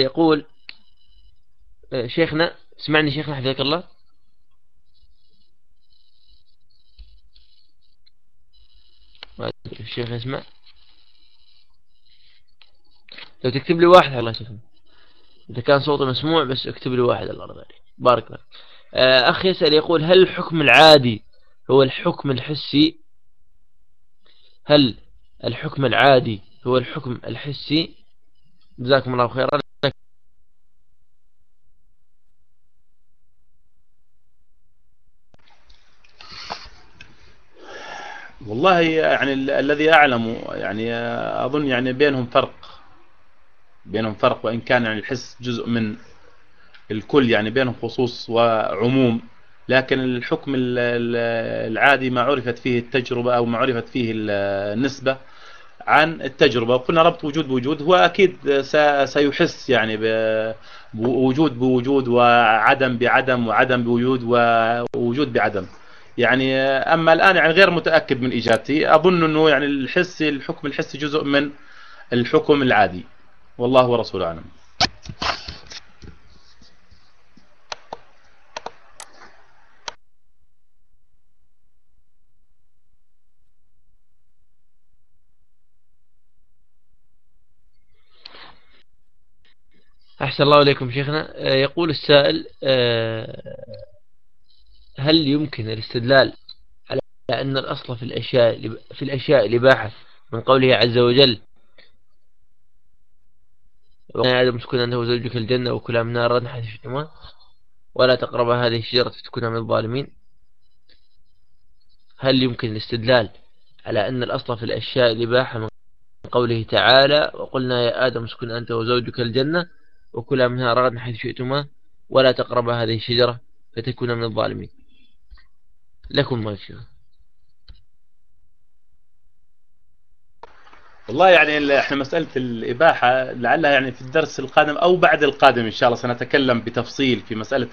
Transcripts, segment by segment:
يقول آه، شيخنا اسمعني شيخنا حفظك الله. الشيخ يسمع لو تكتب لي واحد الله شيخنا إذا كان صوتي مسموع بس اكتب لي واحد الله يرضى عليك بارك آه، أخ يسأل يقول هل الحكم العادي هو الحكم الحسي؟ هل الحكم العادي هو الحكم الحسي؟ جزاكم الله خيرا. والله يعني الذي أعلم يعني أظن يعني بينهم فرق بينهم فرق وإن كان يعني الحس جزء من الكل يعني بينهم خصوص وعموم. لكن الحكم العادي ما عرفت فيه التجربة أو ما عرفت فيه النسبة عن التجربة. وقلنا ربط وجود بوجود هو أكيد سيحس يعني بوجود بوجود وعدم بعدم وعدم بوجود ووجود بعدم. يعني أما الآن يعني غير متأكد من إجابتي أظن أنه يعني الحسي الحكم الحسي جزء من الحكم العادي. والله ورسوله أعلم. أحسن الله إليكم شيخنا. آه، يقول السائل آه، هل يمكن الاستدلال على أن الأصل في الأشياء في الأشياء الإباحة من قوله عز وجل ويا آدم تكون أنت وزوجك الجنة وكلا من نار حيث شئتما ولا تقرب هذه الشجرة فتكون من الظالمين؟ هل يمكن الاستدلال على أن الأصل في الأشياء الإباحة من قوله تعالى وقلنا يا آدم اسكن أنت وزوجك الجنة وكلا منها رغدا حيث شئتما ولا تقرب هذه الشجرة فتكون من الظالمين؟ لكم شاء والله يعني إحنا مسألة الإباحة لعلها يعني في الدرس القادم أو بعد القادم إن شاء الله سنتكلم بتفصيل في مسألة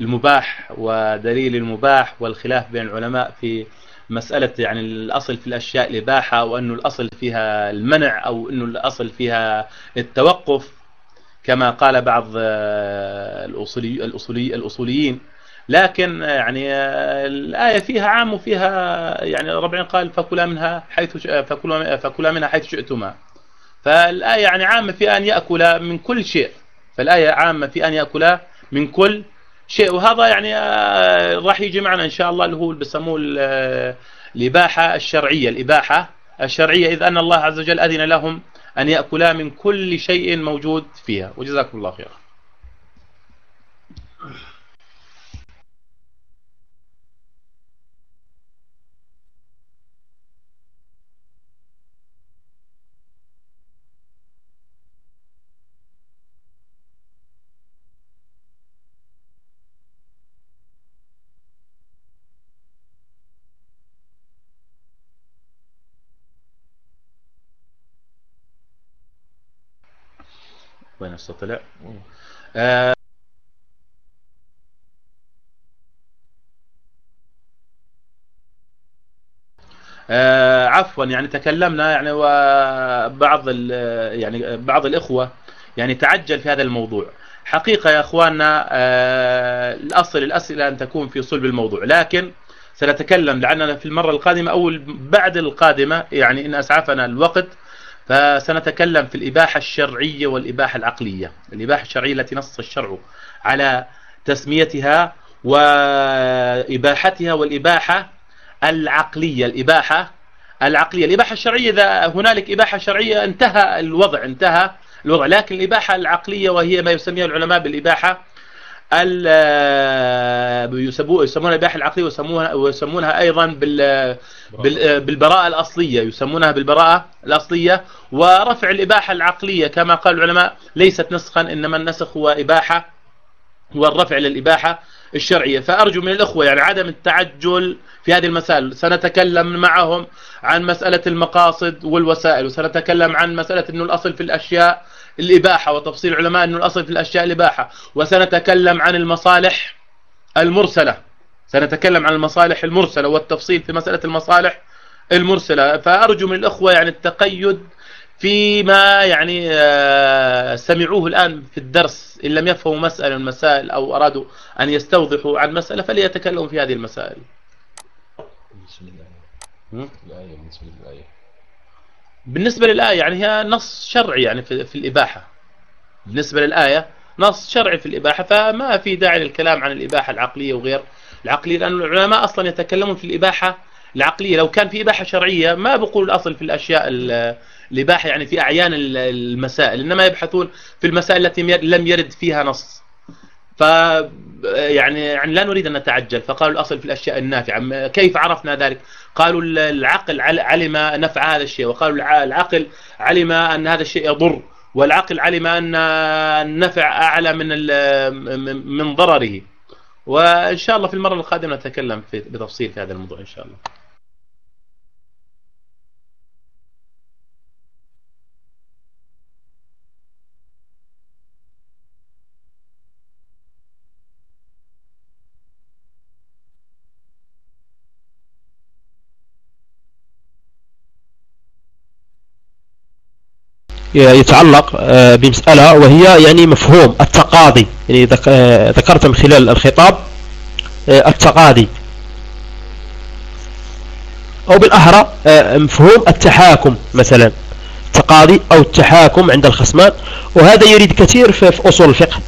المباح ودليل المباح والخلاف بين العلماء في مسألة يعني الأصل في الأشياء الإباحة وأنه الأصل فيها المنع أو أنه الأصل فيها التوقف كما قال بعض الأصولي الأصولي الأصوليين. لكن يعني الآية فيها عام وفيها يعني ربنا قال فكلا منها حيث فكلا فكلا منها حيث شئتما. فالآية يعني عامة في أن يأكل من كل شيء. فالآية عامة في أن يأكل من كل شيء. وهذا يعني راح يجي معنا إن شاء الله اللي هو اللي بسموه الإباحة الشرعية. الإباحة الشرعية إذ أن الله عز وجل أذن لهم أن يأكلا من كل شيء موجود فيها. وجزاكم الله خيرا. وين طلع آه آه عفوا يعني تكلمنا يعني وبعض يعني بعض الإخوة يعني تعجل في هذا الموضوع. حقيقة يا أخواننا آه الأصل الأسئلة أن تكون في صلب الموضوع. لكن سنتكلم لعلنا في المرة القادمة أو بعد القادمة يعني إن أسعفنا الوقت. فسنتكلم في الإباحة الشرعية والإباحة العقلية. الإباحة الشرعية التي نص الشرع على تسميتها وإباحتها والإباحة العقلية. الإباحة العقلية. الإباحة الشرعية إذا هنالك إباحة شرعية انتهى الوضع انتهى الوضع. لكن الإباحة العقلية وهي ما يسميها العلماء بالإباحة يسمونها الاباحه العقلية ويسمونها ويسمونها أيضا بال بالبراءة الأصلية يسمونها بالبراءة الأصلية. ورفع الإباحة العقلية كما قال العلماء ليست نسخا إنما النسخ هو إباحة هو الرفع للإباحة الشرعية. فأرجو من الإخوة يعني عدم التعجل في هذه المسائل. سنتكلم معهم عن مسألة المقاصد والوسائل وسنتكلم عن مسألة إنه الأصل في الأشياء الإباحة وتفصيل العلماء أنه الأصل في الأشياء الإباحة. وسنتكلم عن المصالح المرسلة. سنتكلم عن المصالح المرسلة والتفصيل في مسألة المصالح المرسلة. فأرجو من الأخوة يعني التقيد فيما يعني آه، سمعوه الآن في الدرس. إن لم يفهموا مسألة من المسائل أو أرادوا أن يستوضحوا عن مسألة فليتكلموا في هذه المسائل. بالنسبة للآية يعني هي نص شرعي يعني في, في الإباحة. بالنسبة للآية نص شرعي في الإباحة فما في داعي للكلام عن الإباحة العقلية وغير العقلية لأن العلماء أصلا يتكلمون في الإباحة العقلية. لو كان في إباحة شرعية ما بقول الأصل في الأشياء الإباحة يعني في أعيان المسائل إنما يبحثون في المسائل التي لم يرد فيها نص. ف يعني يعني لا نريد أن نتعجل. فقالوا الأصل في الأشياء النافعة. كيف عرفنا ذلك؟ قالوا العقل علم نفع هذا الشيء وقالوا العقل علم أن هذا الشيء يضر والعقل علم أن النفع أعلى من من ضرره. وإن شاء الله في المرة القادمة نتكلم بتفصيل في هذا الموضوع إن شاء الله. يتعلق آه، بمسألة وهي يعني مفهوم التقاضي. يعني آه، ذكرت من خلال الخطاب آه، التقاضي. أو بالأحرى مفهوم التحاكم مثلا. التقاضي أو التحاكم عند الخصمان. وهذا يريد كثير في أصول الفقه.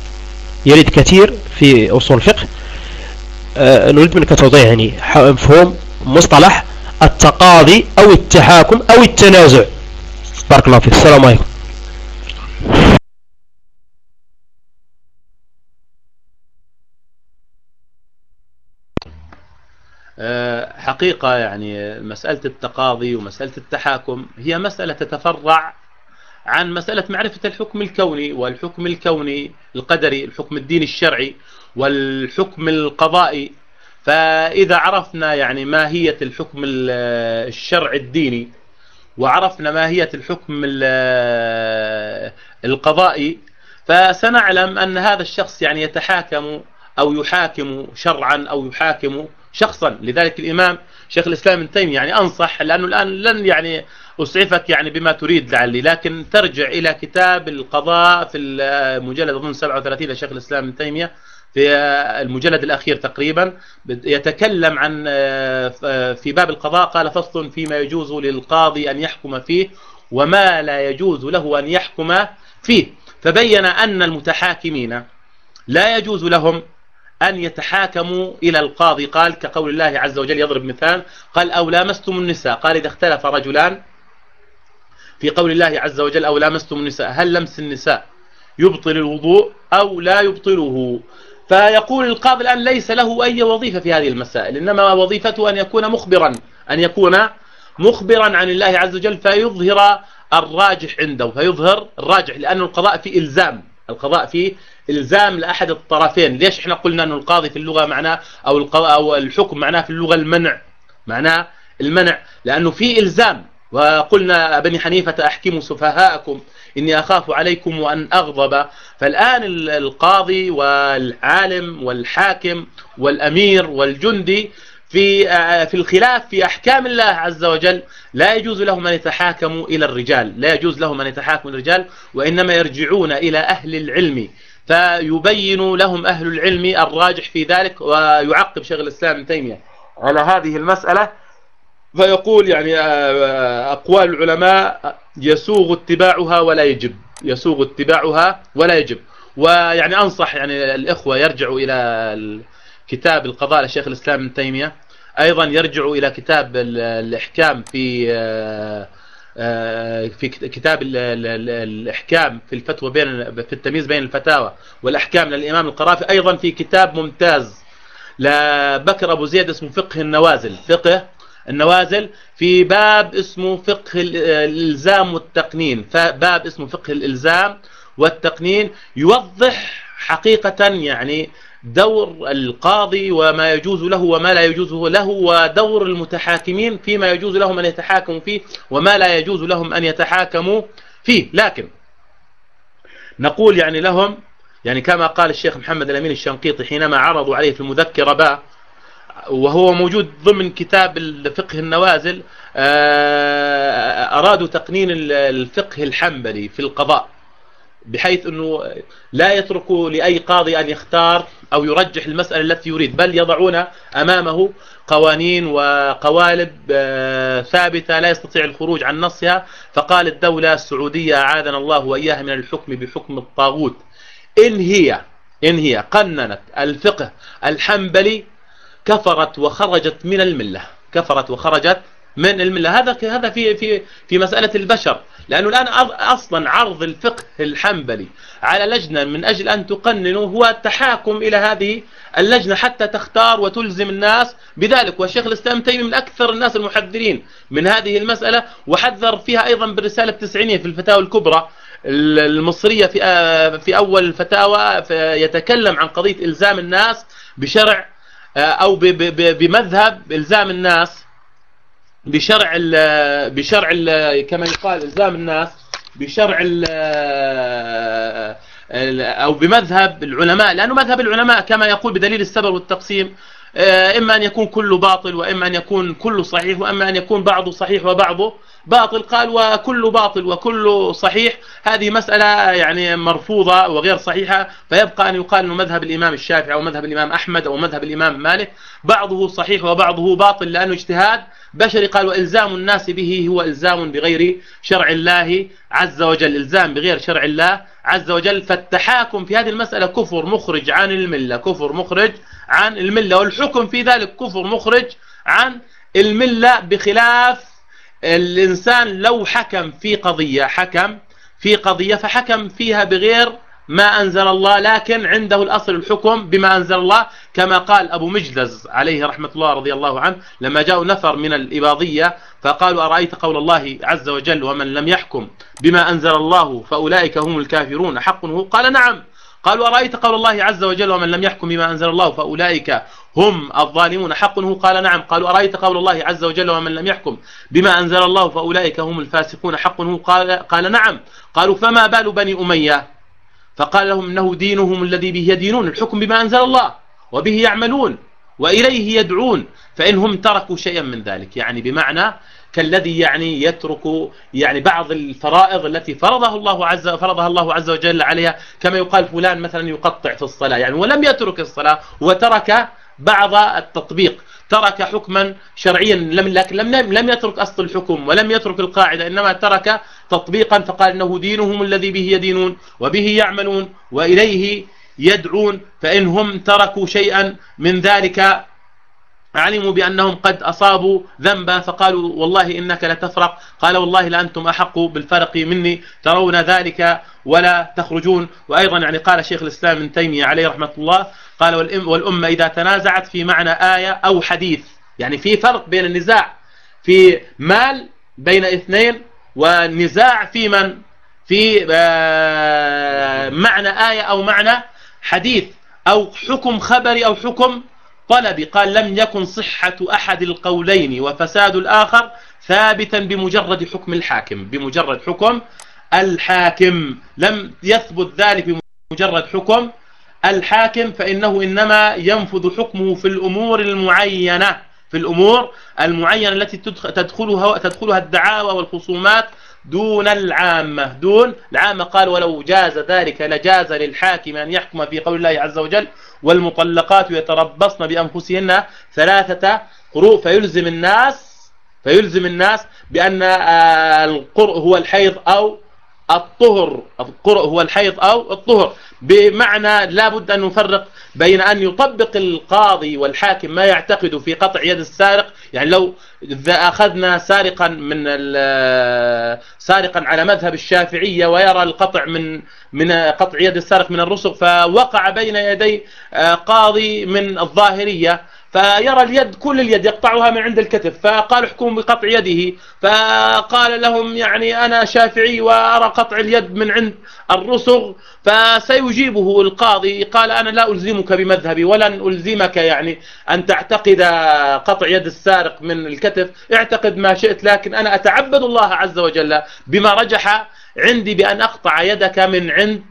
يريد كثير في أصول الفقه. نريد منك توضيح يعني مفهوم مصطلح التقاضي أو التحاكم أو التنازع. بارك الله فيك. السلام عليكم. حقيقة يعني مسألة التقاضي ومسألة التحاكم هي مسألة تتفرع عن مسألة معرفة الحكم الكوني والحكم الكوني القدري الحكم الديني الشرعي والحكم القضائي. فإذا عرفنا يعني ماهية الحكم الشرعي الديني وعرفنا ماهية الحكم القضائي فسنعلم أن هذا الشخص يعني يتحاكم أو يحاكم شرعا أو يحاكم شخصا. لذلك الإمام شيخ الإسلام ابن تيمية يعني أنصح لأنه الآن لن يعني أسعفك يعني بما تريد لعلي لكن ترجع إلى كتاب القضاء في المجلد أظن 37 لشيخ الإسلام ابن تيمية. في المجلد الأخير تقريبا يتكلم عن في باب القضاء قال فصل فيما يجوز للقاضي أن يحكم فيه وما لا يجوز له أن يحكم فيه. فبين أن المتحاكمين لا يجوز لهم أن يتحاكموا إلى القاضي. قال كقول الله عز وجل يضرب مثال قال أو لامستم النساء. قال إذا اختلف رجلان في قول الله عز وجل أو لامستم النساء هل لمس النساء يبطل الوضوء أو لا يبطله؟ فيقول القاضي الآن ليس له أي وظيفة في هذه المسائل إنما وظيفته أن يكون مخبرا أن يكون مخبرا عن الله عز وجل فيظهر الراجح عنده فيظهر الراجح لأن القضاء في إلزام القضاء فيه إلزام لأحد الطرفين. ليش إحنا قلنا أن القاضي في اللغة معناه أو, أو الحكم معناه في اللغة المنع معناه المنع؟ لأنه في إلزام. وقلنا بني حنيفة أحكموا سفهاءكم إني أخاف عليكم وأن أغضب. فالآن القاضي والعالم والحاكم والأمير والجندي في آه، في الخلاف في أحكام الله عز وجل لا يجوز لهم أن يتحاكموا إلى الرجال لا يجوز لهم أن يتحاكموا الرجال وإنما يرجعون إلى أهل العلم. فيبين لهم أهل العلم الراجح في ذلك ويعقب شيخ الإسلام ابن تيمية. على هذه المسألة فيقول يعني آه، أقوال العلماء يسوغ اتباعها ولا يجب. يسوغ اتباعها ولا يجب. ويعني أنصح يعني الإخوة يرجعوا إلى كتاب القضاء لشيخ الإسلام ابن تيمية. أيضا يرجعوا إلى كتاب الإحكام في آه، آه، في كتاب الإحكام في الفتوى بين في التمييز بين الفتاوى والأحكام للإمام القرافي. أيضا في كتاب ممتاز لبكر أبو زيد اسمه فقه النوازل. فقه النوازل في باب اسمه فقه الإلزام والتقنين. باب اسمه فقه الإلزام والتقنين يوضح حقيقة يعني دور القاضي وما يجوز له وما لا يجوز له ودور المتحاكمين فيما يجوز لهم أن يتحاكموا فيه وما لا يجوز لهم أن يتحاكموا فيه. لكن نقول يعني لهم يعني كما قال الشيخ محمد الأمين الشنقيطي حينما عرضوا عليه في المذكرة باء وهو موجود ضمن كتاب الفقه النوازل آه، أرادوا تقنين الفقه الحنبلي في القضاء بحيث أنه لا يتركوا لأي قاضي أن يختار أو يرجح المسألة التي يريد بل يضعون أمامه قوانين وقوالب آه، ثابتة لا يستطيع الخروج عن نصها. فقال الدولة السعودية أعاذنا الله وإياها من الحكم بحكم الطاغوت. إن هي إن هي قننت الفقه الحنبلي كفرت وخرجت من الملة. كفرت وخرجت من الملة. هذا هذا في في في مسألة البشر. لأنه الآن أصلا عرض الفقه الحنبلي على لجنة من أجل أن تقننه هو التحاكم إلى هذه اللجنة حتى تختار وتلزم الناس بذلك. والشيخ الإسلام تيمي من أكثر الناس المحذرين من هذه المسألة وحذر فيها أيضا بالرسالة التسعينية في الفتاوى الكبرى المصرية في في أول الفتاوى يتكلم عن قضية إلزام الناس بشرع أو بمذهب إلزام الناس بشرع ال بشرع ال كما يقال إلزام الناس بشرع ال أو بمذهب العلماء لأنه مذهب العلماء كما يقول بدليل السبب والتقسيم آه، إما أن يكون كله باطل وإما أن يكون كله صحيح وإما أن يكون بعضه صحيح وبعضه. باطل قال وكل باطل وكل صحيح. هذه مسألة يعني مرفوضة وغير صحيحة. فيبقى أن يقال أنه مذهب الإمام الشافعي أو مذهب الإمام أحمد أو مذهب الإمام مالك. بعضه صحيح وبعضه باطل لأنه اجتهاد. بشري قال وإلزام الناس به هو إلزام بغير شرع الله عز وجل. إلزام بغير شرع الله عز وجل. فالتحاكم في هذه المسألة كفر مخرج عن الملة. كفر مخرج عن الملة والحكم في ذلك كفر مخرج عن الملة بخلاف الإنسان لو حكم في قضية حكم في قضية فحكم فيها بغير ما أنزل الله لكن عنده الأصل الحكم بما أنزل الله كما قال أبو مجلز عليه رحمة الله رضي الله عنه لما جاءوا نفر من الإباضية فقالوا أرأيت قول الله عز وجل ومن لم يحكم بما أنزل الله فأولئك هم الكافرون حقه قال نعم. قالوا أرأيت قول الله عز وجل ومن لم يحكم بما أنزل الله فأولئك هم الظالمون؟ حقه قال نعم. قالوا أرأيت قول الله عز وجل ومن لم يحكم بما أنزل الله فأولئك هم الفاسقون؟ حقه قال, قال نعم. قالوا فما بال بني أمية؟ فقال لهم إنه دينهم الذي به يدينون الحكم بما أنزل الله وبه يعملون وإليه يدعون فإنهم تركوا شيئا من ذلك. يعني بمعنى كالذي يعني يترك يعني بعض الفرائض التي فرضها الله عز فرضها الله عز وجل عليها كما يقال فلان مثلا يقطع في الصلاة يعني ولم يترك الصلاة وترك بعض التطبيق ترك حكما شرعيا لم لكن لم لم يترك أصل الحكم ولم يترك القاعدة إنما ترك تطبيقا فقال إنه دينهم الذي به يدينون وبه يعملون وإليه يدعون فانهم تركوا شيئا من ذلك علموا بأنهم قد أصابوا ذنبا فقالوا والله إنك لتفرق. قال والله لأنتم أحق بالفرق مني ترون ذلك ولا تخرجون. وأيضا يعني قال شيخ الإسلام ابن تيمية عليه رحمة الله قال والأمة إذا تنازعت في معنى آية أو حديث يعني في فرق بين النزاع في مال بين اثنين والنزاع في من؟ في آه، معنى آية أو معنى حديث أو حكم خبري أو حكم طلبي قال لم يكن صحة أحد القولين وفساد الآخر ثابتا بمجرد حكم الحاكم بمجرد حكم الحاكم. لم يثبت ذلك بمجرد حكم الحاكم فإنه إنما ينفذ حكمه في الأمور المعينة في الأمور المعينة التي تدخلها, تدخلها الدعاوى والخصومات دون العامة. دون العامة قال ولو جاز ذلك لجاز للحاكم أن يحكم في قول الله عز وجل والمطلقات يتربصن بأنفسهن ثلاثة قروء فيلزم الناس فيلزم الناس بأن آه، القرء هو الحيض أو الطهر القرء هو الحيض أو الطهر. بمعنى لا بد أن نفرق بين أن يطبق القاضي والحاكم ما يعتقد في قطع يد السارق. يعني لو أخذنا سارقا من سارقا على مذهب الشافعية ويرى القطع من من قطع يد السارق من الرسغ فوقع بين يدي آه، قاضي من الظاهرية. فيرى اليد كل اليد يقطعها من عند الكتف فقال احكم بقطع يده فقال لهم يعني أنا شافعي وأرى قطع اليد من عند الرسغ فسيجيبه القاضي. قال أنا لا ألزمك بمذهبي ولن ألزمك يعني أن تعتقد قطع يد السارق من الكتف. اعتقد ما شئت لكن أنا أتعبد الله عز وجل بما رجح عندي بأن أقطع يدك من عند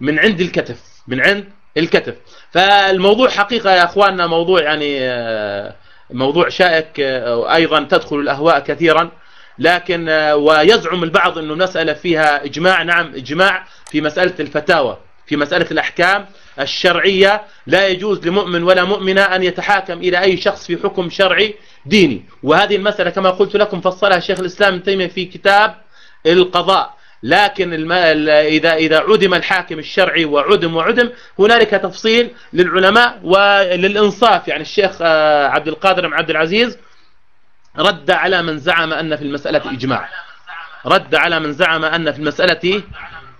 من عند الكتف من عند الكتف. فالموضوع حقيقة يا أخواننا موضوع يعني آه، موضوع شائك آه، أيضا تدخل الأهواء كثيرا. لكن آه، ويزعم البعض أنه مسألة فيها إجماع. نعم إجماع في مسألة الفتاوى في مسألة الأحكام الشرعية. لا يجوز لمؤمن ولا مؤمنة أن يتحاكم إلى أي شخص في حكم شرعي ديني. وهذه المسألة كما قلت لكم فصلها شيخ الإسلام تيمية في كتاب القضاء. لكن الم... إذا إذا عدم الحاكم الشرعي وعدم وعدم هنالك تفصيل للعلماء وللإنصاف. يعني الشيخ آه، عبد القادر بن عبد العزيز رد على من زعم أن في المسألة إجماع. رد على من زعم أن في المسألة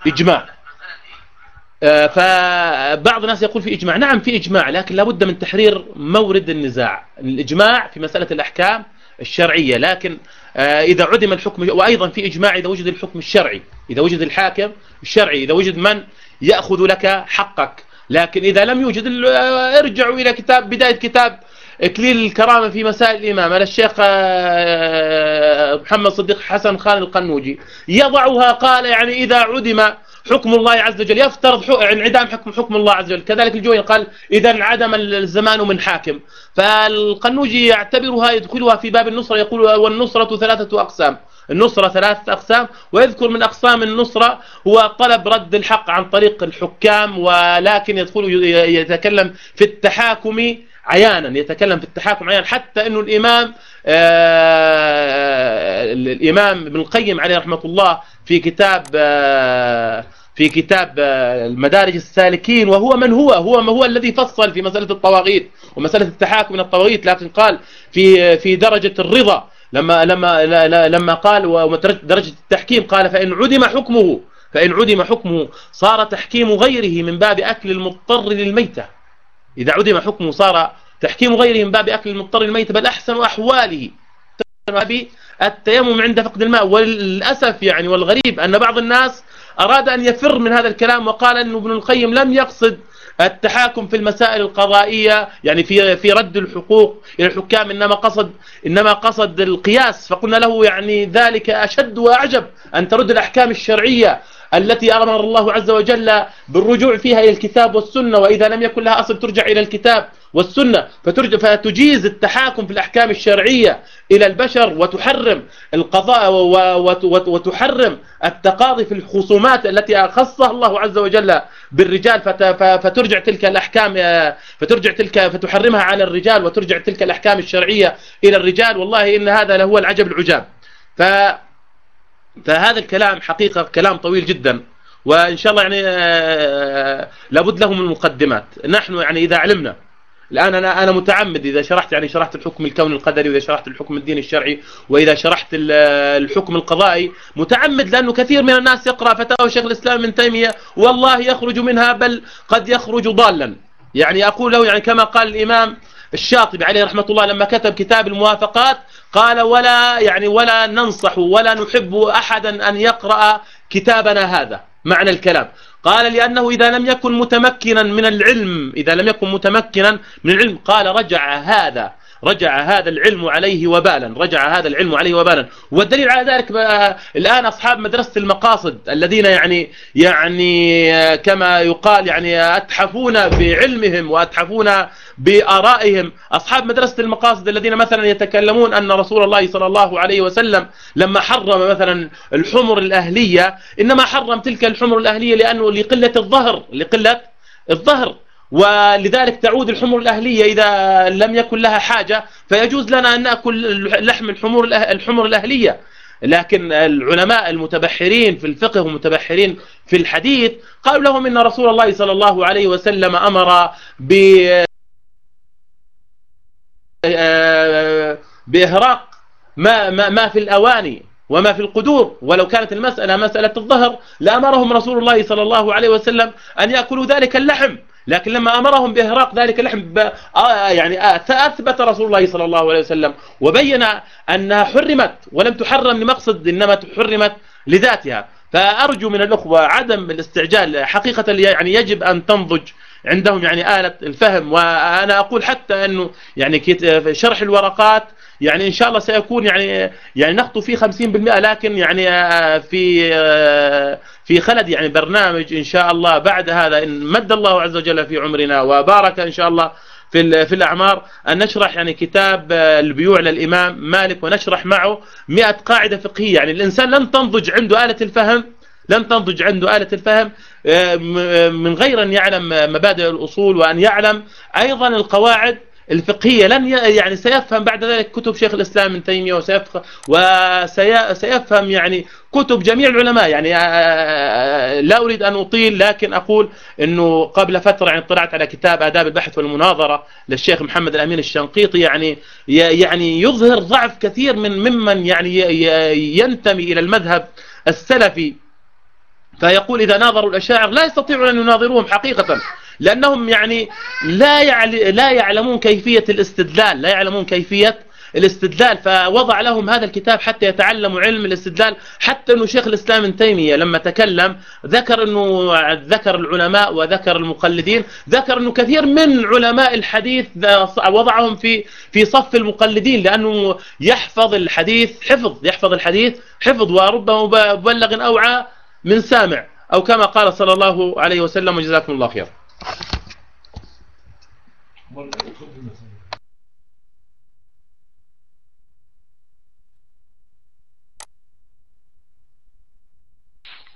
إجماع. آه، فبعض الناس يقول في إجماع. نعم في إجماع لكن لابد من تحرير مورد النزاع. الإجماع في مسألة الأحكام الشرعية لكن آه، إذا عدم الحكم وأيضا في إجماع إذا وجد الحكم الشرعي. إذا وجد الحاكم الشرعي إذا وجد من يأخذ لك حقك. لكن إذا لم يوجد آه، ارجعوا إلى كتاب بداية كتاب إكليل الكرامة في مسائل الإمام على الشيخ محمد صديق حسن خان القنوجي. يضعها قال يعني إذا عدم حكم الله عز وجل يفترض انعدام حكم حكم الله عز وجل. كذلك الجويني قال إذا انعدم الزمان من حاكم. فالقنوجي يعتبرها يدخلها في باب النصرة يقول والنصرة ثلاثة أقسام. النصرة ثلاثة أقسام ويذكر من أقسام النصرة هو طلب رد الحق عن طريق الحكام ولكن يدخل يتكلم في التحاكم عيانا يتكلم في التحاكم عيانا حتى أنه الإمام آه الإمام ابن القيم عليه رحمة الله في كتاب آه في كتاب آه المدارج السالكين وهو من هو؟ هو ما هو الذي فصل في مسألة الطواغيت ومسألة التحاكم من الطواغيت؟ لكن قال في في درجة الرضا لما لما لما قال ودرجة التحكيم قال فإن عدم حكمه فإن عدم حكمه صار تحكيم غيره من باب أكل المضطر للميتة. إذا عدم حكمه صار تحكيم غيره من باب أكل المضطر للميتة بل أحسن أحواله. التيمم عند فقد الماء. وللأسف يعني والغريب أن بعض الناس أراد أن يفر من هذا الكلام وقال أن ابن القيم لم يقصد التحاكم في المسائل القضائية يعني في في رد الحقوق إلى الحكام إنما قصد إنما قصد القياس. فقلنا له يعني ذلك أشد وأعجب أن ترد الأحكام الشرعية. التي أمر الله عز وجل بالرجوع فيها إلى الكتاب والسنة وإذا لم يكن لها أصل ترجع إلى الكتاب والسنة فتجيز التحاكم في الأحكام الشرعية إلى البشر وتحرم القضاء وتحرم التقاضي في الخصومات التي أخصها الله عز وجل بالرجال فترجع تلك الأحكام فترجع تلك فتحرمها على الرجال وترجع تلك الأحكام الشرعية إلى الرجال. والله إن هذا لهو العجب العجاب. ف فهذا الكلام حقيقة كلام طويل جدا وإن شاء الله يعني آه، لابد له من مقدمات نحن يعني إذا علمنا الآن أنا أنا متعمد إذا شرحت يعني شرحت الحكم الكوني القدري وإذا شرحت الحكم الديني الشرعي وإذا شرحت الحكم القضائي متعمد لأنه كثير من الناس يقرأ فتاوى شيخ الإسلام من تيمية والله يخرج منها بل قد يخرج ضالا. يعني أقول له يعني كما قال الإمام الشاطبي عليه رحمة الله لما كتب كتاب الموافقات قال ولا يعني ولا ننصح ولا نحب أحدا أن يقرأ كتابنا هذا معنى الكلام. قال لأنه إذا لم يكن متمكنا من العلم إذا لم يكن متمكنا من العلم قال رجع هذا رجع هذا العلم عليه وبالا رجع هذا العلم عليه وبالا. والدليل على ذلك الآن أصحاب مدرسة المقاصد الذين يعني يعني كما يقال يعني أتحفون بعلمهم وأتحفون بآرائهم. أصحاب مدرسة المقاصد الذين مثلا يتكلمون أن رسول الله صلى الله عليه وسلم لما حرم مثلا الحمر الأهلية إنما حرم تلك الحمر الأهلية لأنه لقلة الظهر لقلة الظهر. ولذلك تعود الحمر الأهلية إذا لم يكن لها حاجة فيجوز لنا أن نأكل لحم الحمر الحمر الأهلية. لكن العلماء المتبحرين في الفقه والمتبحرين في الحديث قالوا لهم إن رسول الله صلى الله عليه وسلم أمر ب بإهراق ما, ما, ما في الأواني وما في القدور. ولو كانت المسألة مسألة الظهر لأمرهم رسول الله صلى الله عليه وسلم أن يأكلوا ذلك اللحم. لكن لما أمرهم بإهراق ذلك اللحم يعني أثبت رسول الله صلى الله عليه وسلم وبين أنها حرمت ولم تحرم لمقصد إنما حرمت لذاتها. فأرجو من الأخوة عدم الاستعجال حقيقة يعني يجب أن تنضج عندهم يعني آلة الفهم. وأنا أقول حتى أنه يعني شرح الورقات يعني إن شاء الله سيكون يعني يعني نخطو فيه 50% لكن يعني آه، في آه، في خلد يعني برنامج إن شاء الله بعد هذا إن مد الله عز وجل في عمرنا وبارك إن شاء الله في في الأعمار. أن نشرح يعني كتاب آه، البيوع للإمام مالك ونشرح معه 100 قاعدة فقهية. يعني الإنسان لن تنضج عنده آلة الفهم لن تنضج عنده آلة الفهم من غير أن يعلم مبادئ الأصول وأن يعلم أيضا القواعد الفقهية لن يعني سيفهم بعد ذلك كتب شيخ الإسلام ابن تيمية وسيفهم, وسيفهم يعني كتب جميع العلماء. يعني آه، آه، آه، لا أريد أن أطيل لكن أقول أنه قبل فترة يعني اطلعت على كتاب آداب البحث والمناظرة للشيخ محمد الأمين الشنقيطي. يعني يعني يظهر ضعف كثير من ممن يعني ينتمي إلى المذهب السلفي. فيقول إذا ناظروا الأشاعر لا يستطيعون أن يناظروهم حقيقة. لأنهم يعني لا لا يعلمون كيفية الاستدلال لا يعلمون كيفية الاستدلال فوضع لهم هذا الكتاب حتى يتعلموا علم الاستدلال. حتى إنه شيخ الإسلام ابن تيمية لما تكلم ذكر إنه ذكر العلماء وذكر المقلدين ذكر إنه كثير من علماء الحديث وضعهم في في صف المقلدين لأنه يحفظ الحديث حفظ يحفظ الحديث حفظ وربما مبلغ أوعى من سامع أو كما قال صلى الله عليه وسلم وجزاكم الله خير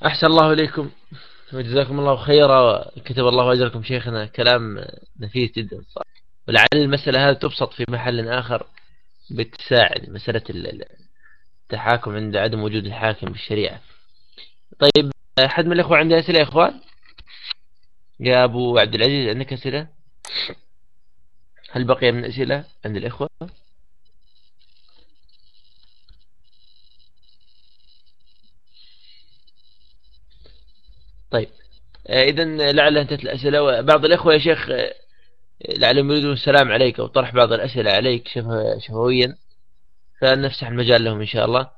أحسن الله إليكم. وجزاكم الله خيرا كتب الله أجركم شيخنا كلام نفيس جدا. صح ولعل المسألة هذه تبسط في محل آخر بتساعد مسألة التحاكم عند عدم وجود الحاكم بالشريعة. طيب أحد من الأخوة عنده أسئلة يا إخوان؟ يا أبو عبد العزيز عندك أسئلة؟ هل بقي من أسئلة عند الإخوة؟ طيب. آه، إذا لعل انتهت الأسئلة. بعض الإخوة يا شيخ آه، لعلهم يريدون السلام عليك أو طرح بعض الأسئلة عليك شفويا. فنفسح المجال لهم إن شاء الله.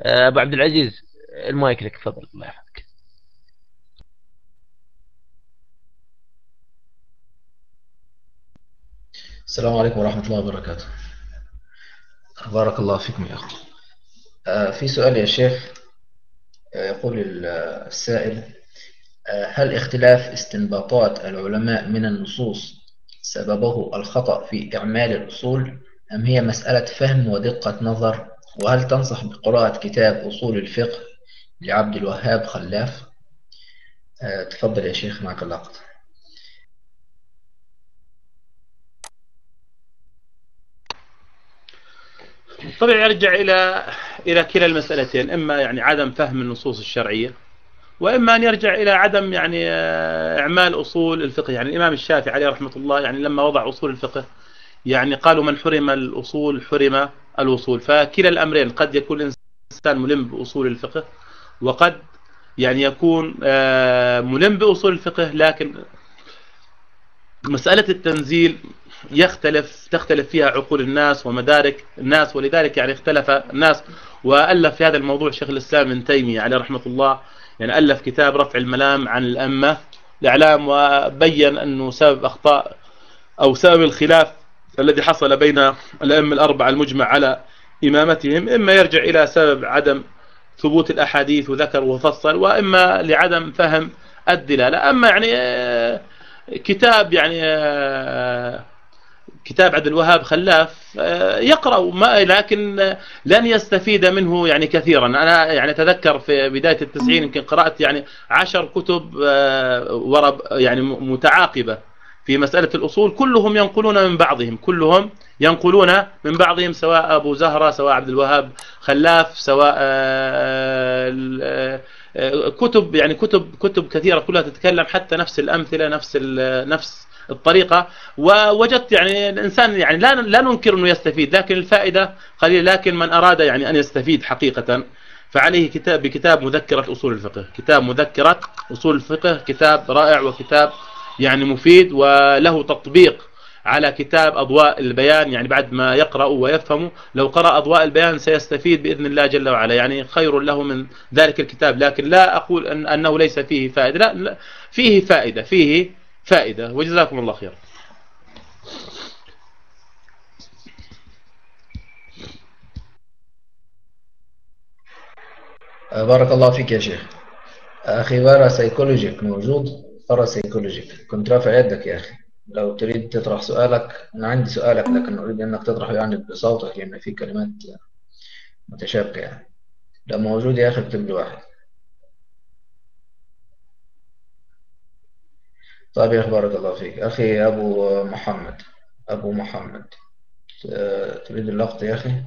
آه، أبو عبد العزيز المايك لك تفضل. الله يحفظك السلام عليكم ورحمة الله وبركاته. بارك الله فيكم يا أخي. آه، في سؤال يا شيخ آه، يقول السائل آه، هل اختلاف استنباطات العلماء من النصوص سببه الخطأ في إعمال الأصول أم هي مسألة فهم ودقة نظر؟ وهل تنصح بقراءة كتاب أصول الفقه لعبد الوهاب خلاف؟ تفضل يا شيخ معك اللقطة طبعا يرجع إلى إلى كلا المسألتين إما يعني عدم فهم النصوص الشرعية وإما أن يرجع إلى عدم يعني آه، إعمال أصول الفقه. يعني الإمام الشافعي عليه رحمة الله يعني لما وضع أصول الفقه يعني قالوا من حرم الأصول حرم الوصول. فكلا الأمرين قد يكون الإنسان ملم بأصول الفقه وقد يعني يكون آه، ملم بأصول الفقه لكن مسألة التنزيل يختلف تختلف فيها عقول الناس ومدارك الناس ولذلك يعني اختلف الناس وألف في هذا الموضوع شيخ الإسلام ابن تيمية عليه رحمة الله يعني ألف كتاب رفع الملام عن الأمة الإعلام وبين أنه سبب أخطاء أو سبب الخلاف الذي حصل بين الأئمة الأربعة المجمع على إمامتهم إما يرجع إلى سبب عدم ثبوت الأحاديث وذكر وفصل وإما لعدم فهم الدلالة أما يعني كتاب يعني كتاب عبد الوهاب خلاف آه، يقرأ لكن لن يستفيد منه يعني كثيرا. أنا يعني أتذكر في بداية التسعين يمكن قرأت يعني عشر كتب آه، ورب يعني متعاقبة في مسألة الأصول. كلهم ينقلون من بعضهم كلهم ينقلون من بعضهم سواء أبو زهرة سواء عبد الوهاب خلاف سواء آه، كتب يعني كتب كتب كثيرة كلها تتكلم حتى نفس الأمثلة نفس نفس الطريقة ووجدت يعني الإنسان يعني لا لا ننكر أنه يستفيد لكن الفائدة قليلة لكن من أراد يعني أن يستفيد حقيقة فعليه كتاب بكتاب مذكرة أصول الفقه. كتاب مذكرة أصول الفقه كتاب رائع وكتاب يعني مفيد وله تطبيق على كتاب أضواء البيان يعني بعد ما يقرأ ويفهم لو قرأ أضواء البيان سيستفيد بإذن الله جل وعلا. يعني خير له من ذلك الكتاب. لكن لا أقول أن أنه ليس فيه فائدة. لا فيه فائدة فيه فائدة. وجزاكم الله خير أه، بارك الله فيك يا شيخ. أه، أخي Parapsychologic موجود؟ Parapsychologic كنت رافع يدك يا أخي. لو تريد تطرح سؤالك أنا عندي سؤالك لكن أريد أنك تطرحه يعني بصوتك لأن في كلمات متشابكة يعني. لو موجود يا أخي اكتب لي واحد. طيب يا بارك الله فيك. أخي أبو محمد أبو محمد. تريد اللقطة يا أخي؟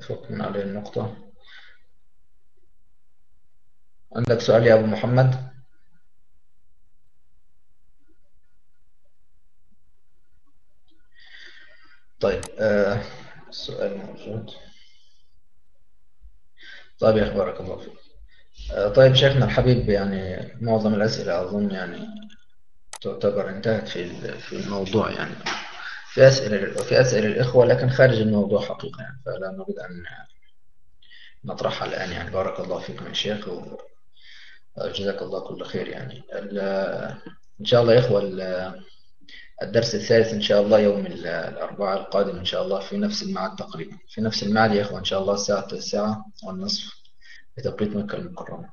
فك من عليه النقطة. عندك سؤال يا أبو محمد؟ طيب آه السؤال موجود. طيب يا أخي بارك الله فيك. آه طيب شيخنا الحبيب يعني معظم الأسئلة أظن يعني تعتبر انتهت في في الموضوع يعني. في أسئلة في أسئلة الإخوة لكن خارج الموضوع حقيقة يعني فلا نريد أن نطرحها الآن يعني. بارك الله فيكم يا شيخ وجزاك الله كل خير يعني. إن شاء الله يا إخوة الدرس الثالث إن شاء الله يوم الأربعاء القادم إن شاء الله في نفس الميعاد تقريبا. في نفس الميعاد يا إخوة إن شاء الله الساعة التاسعة والنصف. بتوقيت مكة المكرمة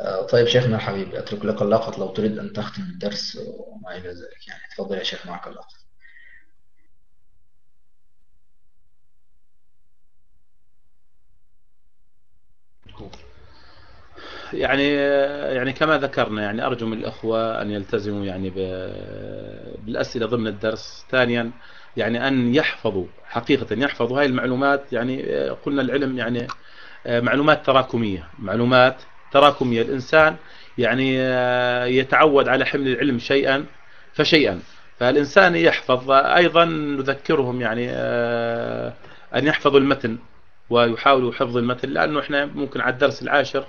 آه، طيب شيخنا الحبيب أترك لك اللقط لو تريد أن تختم الدرس وما إلى ذلك. يعني تفضل يا شيخ معك اللقط يعني يعني كما ذكرنا يعني أرجو من الأخوة أن يلتزموا يعني بالأسئلة ضمن الدرس. ثانيا يعني أن يحفظوا حقيقة يحفظوا هاي المعلومات. يعني قلنا العلم يعني معلومات تراكمية. معلومات تراكمية. الإنسان يعني يتعود على حمل العلم شيئا فشيئا. فالإنسان يحفظ. أيضا نذكرهم يعني أن يحفظوا المتن ويحاولوا حفظ المتن لأنه إحنا ممكن على الدرس العاشر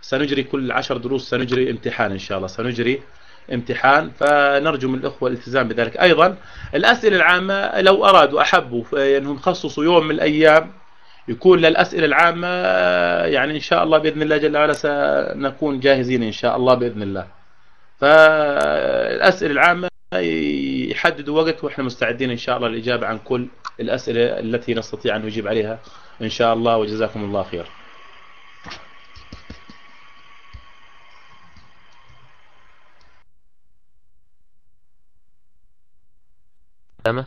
سنجري كل عشر دروس سنجري امتحان إن شاء الله. سنجري امتحان. فنرجو من الأخوة الالتزام بذلك. أيضا الأسئلة العامة لو أرادوا أحبوا أنهم خصصوا يوم من الأيام يكون للأسئلة العامة يعني إن شاء الله بإذن الله جل وعلا سنكون جاهزين إن شاء الله بإذن الله. فالأسئلة العامة يحددوا وقت وإحنا مستعدين إن شاء الله للإجابة عن كل الأسئلة التي نستطيع أن نجيب عليها إن شاء الله وجزاكم الله خير. تمام.